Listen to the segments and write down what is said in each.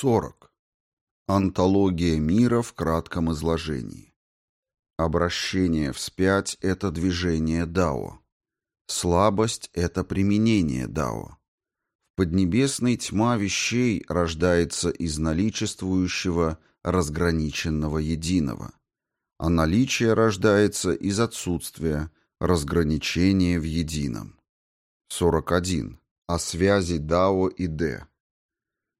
40. Антология мира в кратком изложении. Обращение вспять – это движение Дао. Слабость – это применение Дао. В поднебесной тьма вещей рождается из наличествующего разграниченного единого, а наличие рождается из отсутствия разграничения в едином. 41. О связи Дао и Дэ.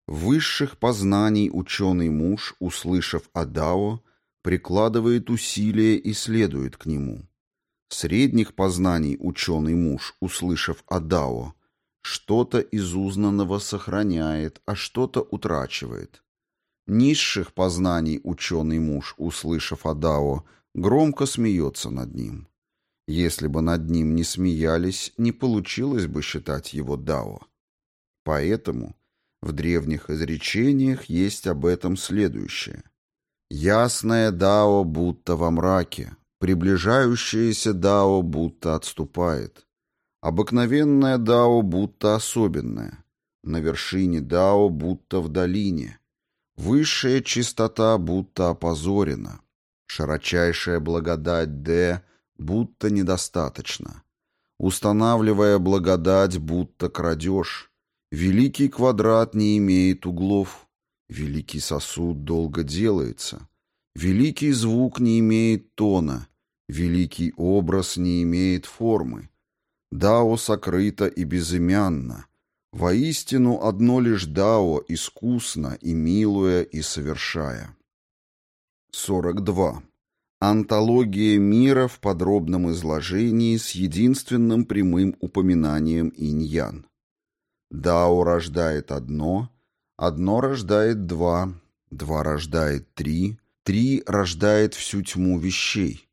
Высших познаний ученый муж, услышав о Дао, прикладывает усилия и следует к нему. Средних познаний ученый муж, услышав о Дао, что-то из узнанного сохраняет, а что-то утрачивает. Низших познаний ученый муж, услышав о Дао, громко смеется над ним. Если бы над ним не смеялись, не получилось бы считать его Дао. Поэтому в древних изречениях есть об этом следующее. «Ясное Дао будто во мраке, приближающееся Дао будто отступает, обыкновенное Дао будто особенное, на вершине Дао будто в долине, высшая чистота будто опозорена, широчайшая благодать Д будто недостаточно, устанавливая благодать будто крадешь, Великий квадрат не имеет углов. Великий сосуд долго делается. Великий звук не имеет тона. Великий образ не имеет формы. Дао сокрыто и безымянно. Воистину одно лишь Дао искусно и милуя и совершая. 42. Антология мира в подробном изложении с единственным прямым упоминанием инь-ян. Дао рождает одно, одно рождает два, два рождает три, три рождает всю тьму вещей.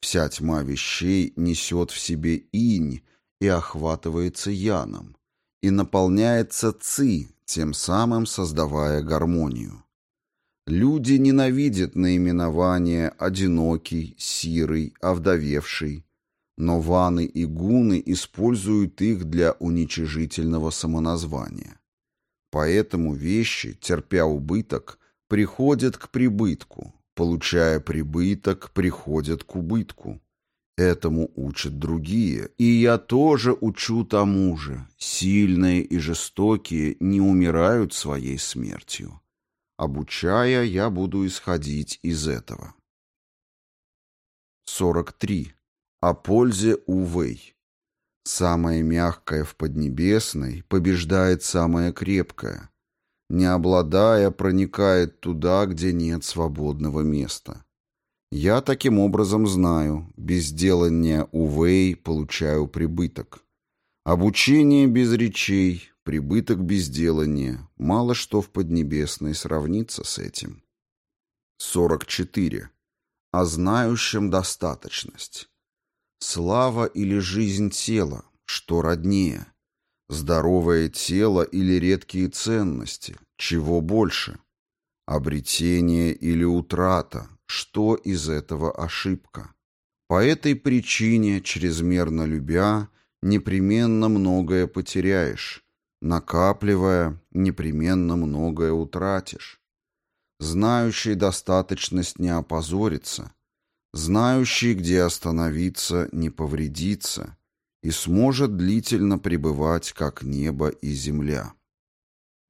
Вся тьма вещей несет в себе инь и охватывается яном, и наполняется ци, тем самым создавая гармонию. Люди ненавидят наименование «одинокий», «сирый», «овдовевший», но ваны и гуны используют их для уничижительного самоназвания. Поэтому вещи, терпя убыток, приходят к прибытку, получая прибыток, приходят к убытку. Этому учат другие, и я тоже учу тому же. Сильные и жестокие не умирают своей смертью. Обучая, я буду исходить из этого. 43. О пользе Увэй. Самое мягкое в Поднебесной побеждает самое крепкое. Не обладая, проникает туда, где нет свободного места. Я таким образом знаю, без делания Увэй получаю прибыток. Обучение без речей, прибыток без делания, мало что в Поднебесной сравнится с этим. 44. О знающем достаточность. Слава или жизнь тела, что роднее? Здоровое тело или редкие ценности, чего больше? Обретение или утрата, что из этого ошибка? По этой причине, чрезмерно любя, непременно многое потеряешь, накапливая, непременно многое утратишь. Знающий достаточность не опозорится – знающий, где остановиться, не повредится, и сможет длительно пребывать, как небо и земля.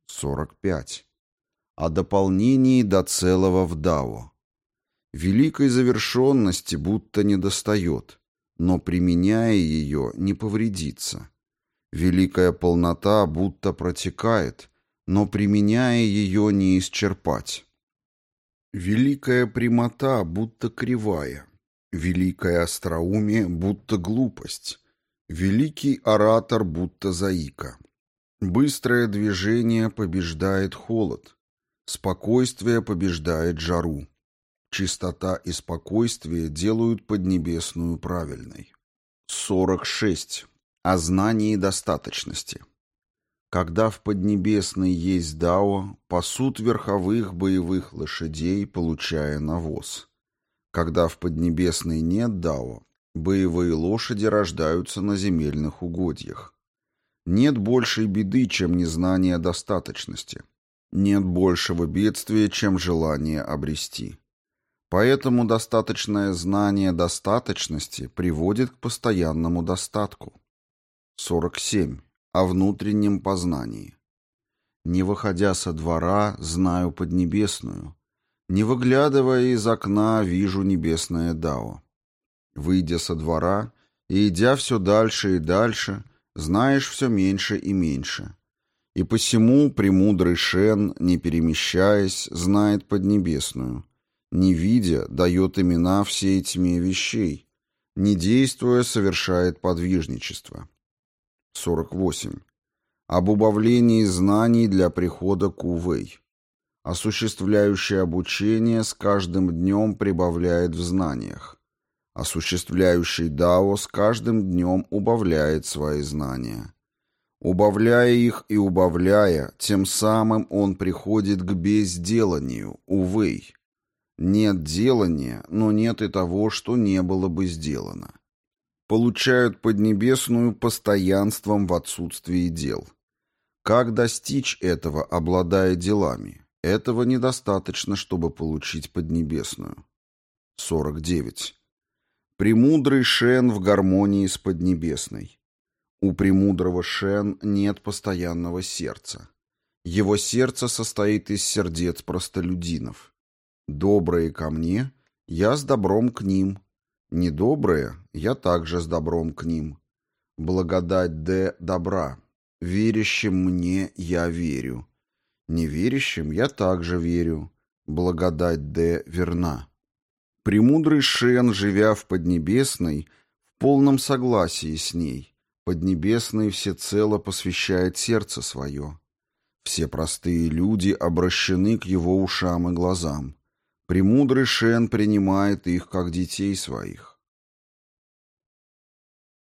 45. О дополнении до целого в Дао. Великой завершенности будто недостает, но, применяя ее, не повредится. Великая полнота будто протекает, но, применяя ее, не исчерпать. Великая прямота будто кривая, великое остроумие будто глупость, великий оратор будто заика. Быстрое движение побеждает холод, спокойствие побеждает жару. Чистота и спокойствие делают Поднебесную правильной. 46. О знании достаточности. Когда в Поднебесной есть Дао, пасут верховых боевых лошадей, получая навоз. Когда в Поднебесной нет Дао, боевые лошади рождаются на земельных угодьях. Нет большей беды, чем незнание достаточности. Нет большего бедствия, чем желание обрести. Поэтому достаточное знание достаточности приводит к постоянному достатку. 47. О внутреннем познании. Не выходя со двора, знаю Поднебесную. Не выглядывая из окна, вижу небесное Дао. Выйдя со двора и идя все дальше и дальше, знаешь все меньше и меньше. И посему премудрый Шен, не перемещаясь, знает Поднебесную. Не видя, дает имена всей тьме вещей. Не действуя, совершает подвижничество. 48. Об убавлении знаний для прихода к Увей. Осуществляющий обучение с каждым днем прибавляет в знаниях. Осуществляющий Дао с каждым днем убавляет свои знания. Убавляя их и убавляя, тем самым он приходит к безделанию, увы. Нет делания, но нет и того, что не было бы сделано. Получают Поднебесную постоянством в отсутствии дел. Как достичь этого, обладая делами? Этого недостаточно, чтобы получить Поднебесную. 49. Премудрый Шен в гармонии с Поднебесной. У премудрого Шен нет постоянного сердца. Его сердце состоит из сердец простолюдинов. Добрые ко мне, я с добром к ним. Недобрые, я также с добром к ним. Благодать Д добра. Верящим мне я верю. Неверящим я также верю. Благодать Д верна. Премудрый Шен, живя в Поднебесной, в полном согласии с ней, Поднебесный всецело посвящает сердце свое. Все простые люди обращены к его ушам и глазам. Премудрый Шен принимает их как детей своих.